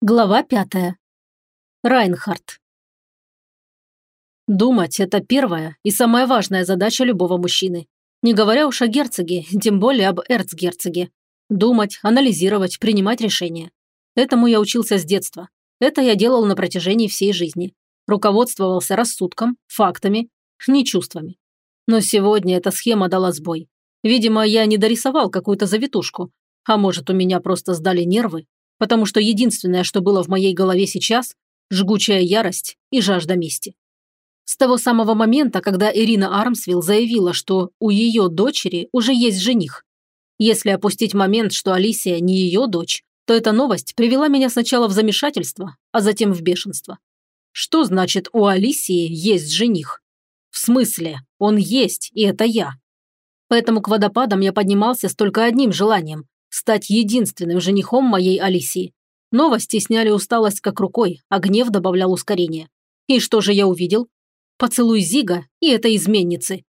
Глава пятая. Райнхард. Думать – это первая и самая важная задача любого мужчины. Не говоря уж о герцоге, тем более об эрцгерцоге. Думать, анализировать, принимать решения. Этому я учился с детства. Это я делал на протяжении всей жизни. Руководствовался рассудком, фактами, не чувствами. Но сегодня эта схема дала сбой. Видимо, я не дорисовал какую-то завитушку. А может, у меня просто сдали нервы, потому что единственное, что было в моей голове сейчас – жгучая ярость и жажда мести. С того самого момента, когда Ирина Армсвилл заявила, что у ее дочери уже есть жених. Если опустить момент, что Алисия не ее дочь, то эта новость привела меня сначала в замешательство, а затем в бешенство. Что значит у Алисии есть жених? В смысле, он есть, и это я. Поэтому к водопадам я поднимался с только одним желанием стать единственным женихом моей Алисии. Новости сняли усталость как рукой, а гнев добавлял ускорение. И что же я увидел? Поцелуй Зига и этой изменницы.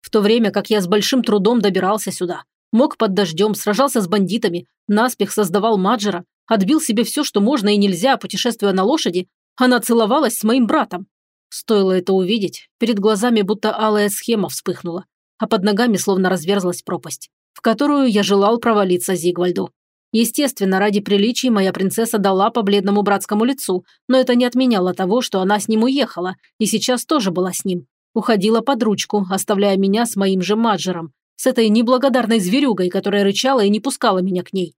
В то время как я с большим трудом добирался сюда, мог под дождем, сражался с бандитами, наспех создавал Маджера, отбил себе все, что можно и нельзя, путешествуя на лошади, она целовалась с моим братом. Стоило это увидеть, перед глазами будто алая схема вспыхнула, а под ногами словно разверзлась пропасть в которую я желал провалиться Зигвальду. Естественно, ради приличий моя принцесса дала по бледному братскому лицу, но это не отменяло того, что она с ним уехала, и сейчас тоже была с ним. Уходила под ручку, оставляя меня с моим же Маджером, с этой неблагодарной зверюгой, которая рычала и не пускала меня к ней.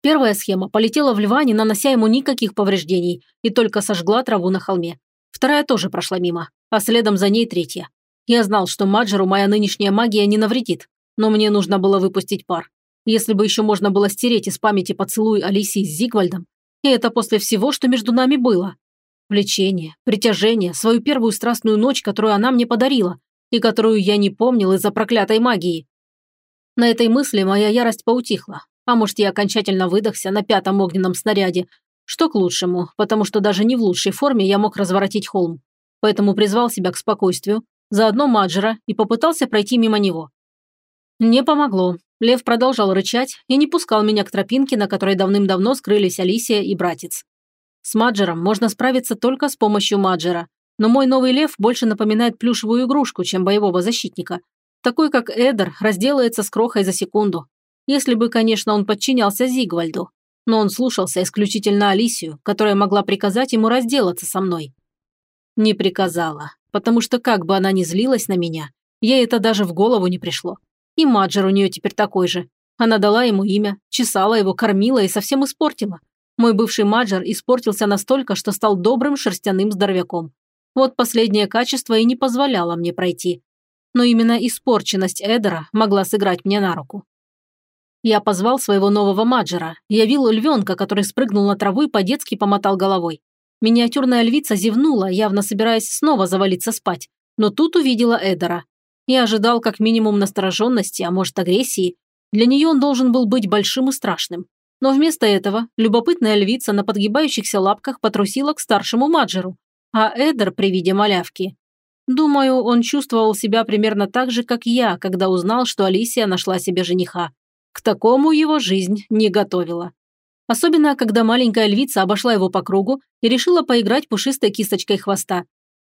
Первая схема полетела в льва, не нанося ему никаких повреждений, и только сожгла траву на холме. Вторая тоже прошла мимо, а следом за ней третья. Я знал, что Маджеру моя нынешняя магия не навредит, но мне нужно было выпустить пар. Если бы еще можно было стереть из памяти поцелуй Алисии с Зигвальдом, и это после всего, что между нами было. Влечение, притяжение, свою первую страстную ночь, которую она мне подарила, и которую я не помнил из-за проклятой магии. На этой мысли моя ярость поутихла, а может, я окончательно выдохся на пятом огненном снаряде, что к лучшему, потому что даже не в лучшей форме я мог разворотить холм. Поэтому призвал себя к спокойствию, заодно Маджера и попытался пройти мимо него. Не помогло. Лев продолжал рычать и не пускал меня к тропинке, на которой давным-давно скрылись Алисия и братец. С Маджером можно справиться только с помощью Маджера, но мой новый лев больше напоминает плюшевую игрушку, чем боевого защитника. Такой, как Эдер, разделается с крохой за секунду. Если бы, конечно, он подчинялся Зигвальду. Но он слушался исключительно Алисию, которая могла приказать ему разделаться со мной. Не приказала, потому что как бы она ни злилась на меня, ей это даже в голову не пришло. И Маджер у нее теперь такой же. Она дала ему имя, чесала его, кормила и совсем испортила. Мой бывший Маджер испортился настолько, что стал добрым шерстяным здоровяком. Вот последнее качество и не позволяло мне пройти. Но именно испорченность Эдера могла сыграть мне на руку. Я позвал своего нового Маджера, явил львенка, который спрыгнул на траву и по-детски помотал головой. Миниатюрная львица зевнула, явно собираясь снова завалиться спать, но тут увидела Эдера. Я ожидал как минимум настороженности, а может агрессии. Для нее он должен был быть большим и страшным. Но вместо этого любопытная львица на подгибающихся лапках потрусила к старшему Маджеру, а Эдер при виде малявки. Думаю, он чувствовал себя примерно так же, как я, когда узнал, что Алисия нашла себе жениха. К такому его жизнь не готовила. Особенно, когда маленькая львица обошла его по кругу и решила поиграть пушистой кисточкой хвоста.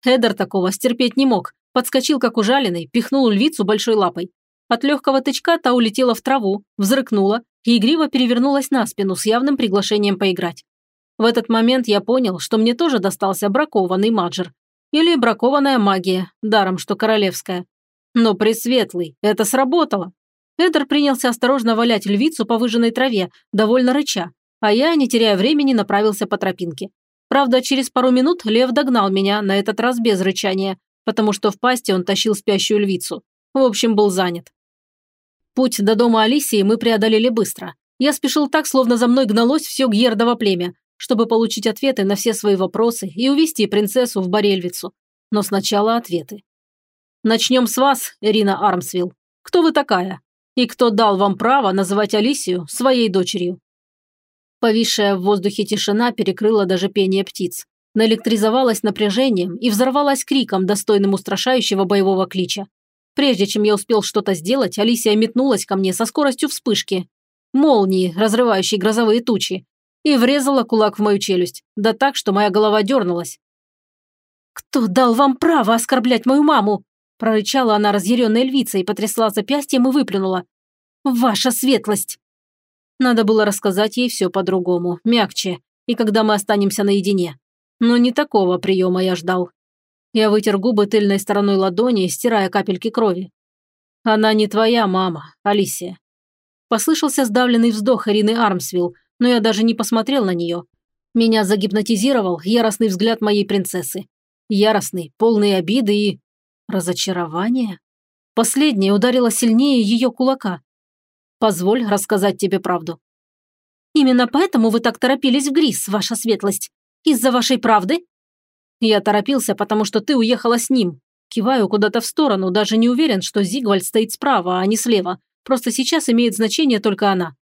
Эдер такого стерпеть не мог, Подскочил, как ужаленный, пихнул львицу большой лапой. От легкого тычка та улетела в траву, взрыкнула и игриво перевернулась на спину с явным приглашением поиграть. В этот момент я понял, что мне тоже достался бракованный маджер. Или бракованная магия, даром что королевская. Но пресветлый, это сработало. Эдер принялся осторожно валять львицу по выжженной траве, довольно рыча, а я, не теряя времени, направился по тропинке. Правда, через пару минут лев догнал меня, на этот раз без рычания, потому что в пасти он тащил спящую львицу. В общем, был занят. Путь до дома Алисии мы преодолели быстро. Я спешил так, словно за мной гналось все Гьердово племя, чтобы получить ответы на все свои вопросы и увести принцессу в Борельвицу. Но сначала ответы. Начнем с вас, Ирина Армсвилл. Кто вы такая? И кто дал вам право называть Алисию своей дочерью? Повисшая в воздухе тишина перекрыла даже пение птиц наэлектризовалась напряжением и взорвалась криком, достойным устрашающего боевого клича. Прежде чем я успел что-то сделать, Алисия метнулась ко мне со скоростью вспышки. Молнии, разрывающей грозовые тучи. и врезала кулак в мою челюсть, да так, что моя голова дернулась. «Кто дал вам право оскорблять мою маму?» прорычала она разъяренной львицей, потрясла запястьем и выплюнула. «Ваша светлость!» Надо было рассказать ей все по-другому, мягче, и когда мы останемся наедине. Но не такого приема я ждал. Я вытер губы тыльной стороной ладони, стирая капельки крови. «Она не твоя мама, Алисия». Послышался сдавленный вздох Ирины Армсвилл, но я даже не посмотрел на нее. Меня загипнотизировал яростный взгляд моей принцессы. Яростный, полный обиды и... разочарования. Последнее ударило сильнее ее кулака. «Позволь рассказать тебе правду». «Именно поэтому вы так торопились в Грис, ваша светлость? Из-за вашей правды?» «Я торопился, потому что ты уехала с ним», Киваю куда-то в сторону, даже не уверен, что Зигвальд стоит справа, а не слева. Просто сейчас имеет значение только она.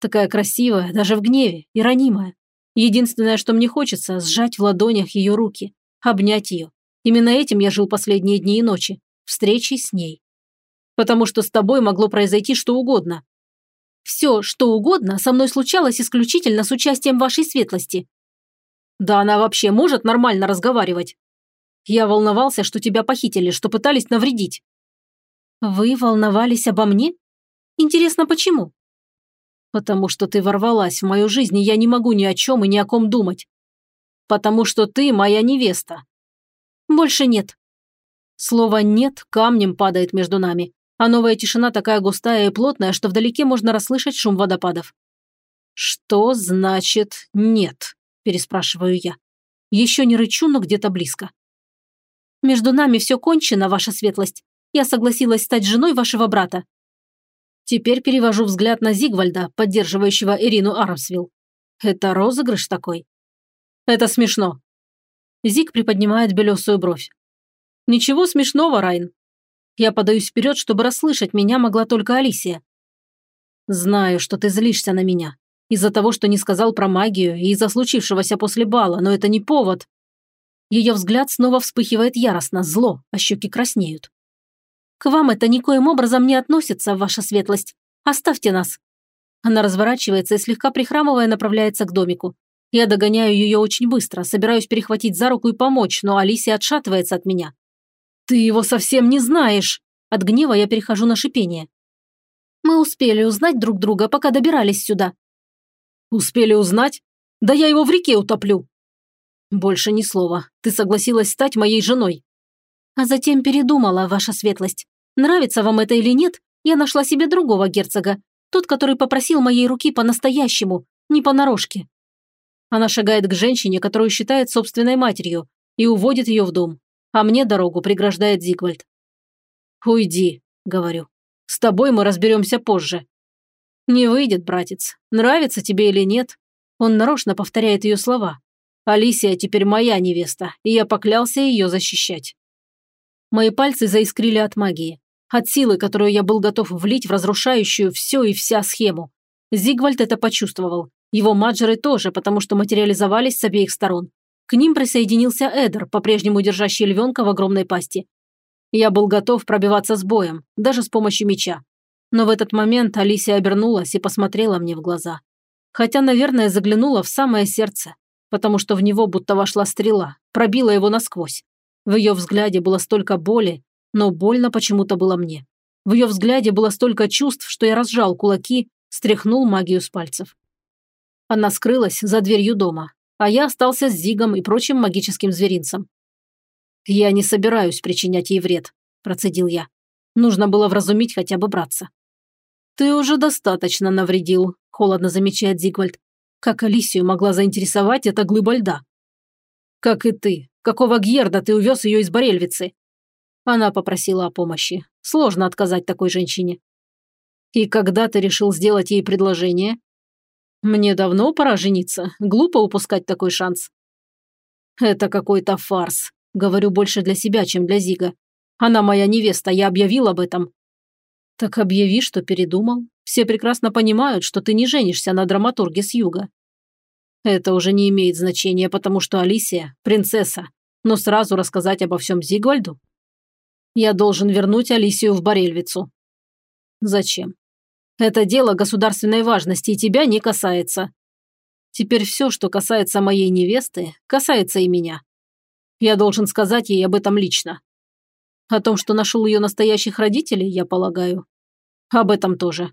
Такая красивая, даже в гневе, и ранимая. Единственное, что мне хочется, сжать в ладонях ее руки, обнять ее. Именно этим я жил последние дни и ночи. Встречей с ней. Потому что с тобой могло произойти что угодно. Все, что угодно, со мной случалось исключительно с участием вашей светлости. Да она вообще может нормально разговаривать? Я волновался, что тебя похитили, что пытались навредить». «Вы волновались обо мне? Интересно, почему?» «Потому что ты ворвалась в мою жизнь, и я не могу ни о чем и ни о ком думать. Потому что ты моя невеста». «Больше нет». Слово «нет» камнем падает между нами, а новая тишина такая густая и плотная, что вдалеке можно расслышать шум водопадов. «Что значит «нет»?» – переспрашиваю я. Еще не рычу, но где-то близко. Между нами все кончено, ваша светлость. Я согласилась стать женой вашего брата». Теперь перевожу взгляд на Зигвальда, поддерживающего Ирину Армсвилл. «Это розыгрыш такой?» «Это смешно». Зиг приподнимает белесую бровь. «Ничего смешного, Райн. Я подаюсь вперед, чтобы расслышать, меня могла только Алисия. Знаю, что ты злишься на меня. Из-за того, что не сказал про магию и из-за случившегося после бала, но это не повод. Ее взгляд снова вспыхивает яростно, зло, а щеки краснеют. «К вам это никоим образом не относится, ваша светлость. Оставьте нас». Она разворачивается и, слегка прихрамывая, направляется к домику. Я догоняю ее очень быстро, собираюсь перехватить за руку и помочь, но Алисия отшатывается от меня. «Ты его совсем не знаешь!» От гнева я перехожу на шипение. «Мы успели узнать друг друга, пока добирались сюда». «Успели узнать? Да я его в реке утоплю!» «Больше ни слова. Ты согласилась стать моей женой». А затем передумала, ваша светлость. Нравится вам это или нет, я нашла себе другого герцога. Тот, который попросил моей руки по-настоящему, не понарошке. Она шагает к женщине, которую считает собственной матерью, и уводит ее в дом. А мне дорогу преграждает Зигвальд. «Уйди», — говорю. «С тобой мы разберемся позже». «Не выйдет, братец. Нравится тебе или нет?» Он нарочно повторяет ее слова. Алисия теперь моя невеста, и я поклялся ее защищать. Мои пальцы заискрили от магии, от силы, которую я был готов влить в разрушающую все и вся схему. Зигвальд это почувствовал. Его маджеры тоже, потому что материализовались с обеих сторон. К ним присоединился Эдер, по-прежнему держащий львенка в огромной пасти. Я был готов пробиваться с боем, даже с помощью меча. Но в этот момент Алисия обернулась и посмотрела мне в глаза. Хотя, наверное, заглянула в самое сердце потому что в него будто вошла стрела, пробила его насквозь. В ее взгляде было столько боли, но больно почему-то было мне. В ее взгляде было столько чувств, что я разжал кулаки, стряхнул магию с пальцев. Она скрылась за дверью дома, а я остался с Зигом и прочим магическим зверинцем. «Я не собираюсь причинять ей вред», – процедил я. Нужно было вразумить хотя бы братца. «Ты уже достаточно навредил», – холодно замечает Зигвальд. Как Алисию могла заинтересовать эта глыба льда? Как и ты. Какого Гьерда ты увез ее из Борельвицы? Она попросила о помощи. Сложно отказать такой женщине. И когда ты решил сделать ей предложение? Мне давно пора жениться. Глупо упускать такой шанс. Это какой-то фарс. Говорю больше для себя, чем для Зига. Она моя невеста, я объявил об этом. Так объяви, что передумал. Все прекрасно понимают, что ты не женишься на драматурге с юга. Это уже не имеет значения, потому что Алисия – принцесса. Но сразу рассказать обо всем Зигвальду? Я должен вернуть Алисию в Борельвицу. Зачем? Это дело государственной важности и тебя не касается. Теперь все, что касается моей невесты, касается и меня. Я должен сказать ей об этом лично. О том, что нашел ее настоящих родителей, я полагаю. Об этом тоже.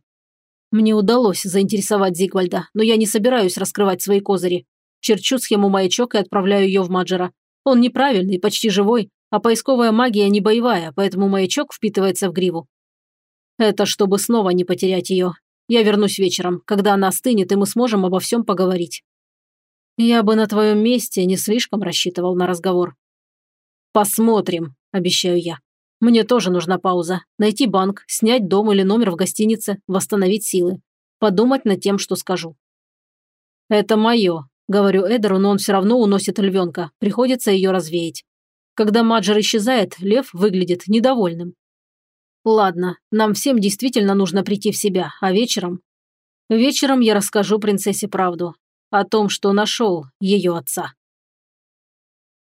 Мне удалось заинтересовать Зигвальда, но я не собираюсь раскрывать свои козыри. Черчу схему маячок и отправляю ее в Маджера. Он неправильный, почти живой, а поисковая магия не боевая, поэтому маячок впитывается в гриву. Это чтобы снова не потерять ее. Я вернусь вечером, когда она остынет, и мы сможем обо всем поговорить. Я бы на твоем месте не слишком рассчитывал на разговор. Посмотрим, обещаю я. Мне тоже нужна пауза. Найти банк, снять дом или номер в гостинице, восстановить силы. Подумать над тем, что скажу. Это мое, говорю Эдеру, но он все равно уносит львенка. Приходится ее развеять. Когда Маджер исчезает, лев выглядит недовольным. Ладно, нам всем действительно нужно прийти в себя, а вечером... Вечером я расскажу принцессе правду. О том, что нашел ее отца.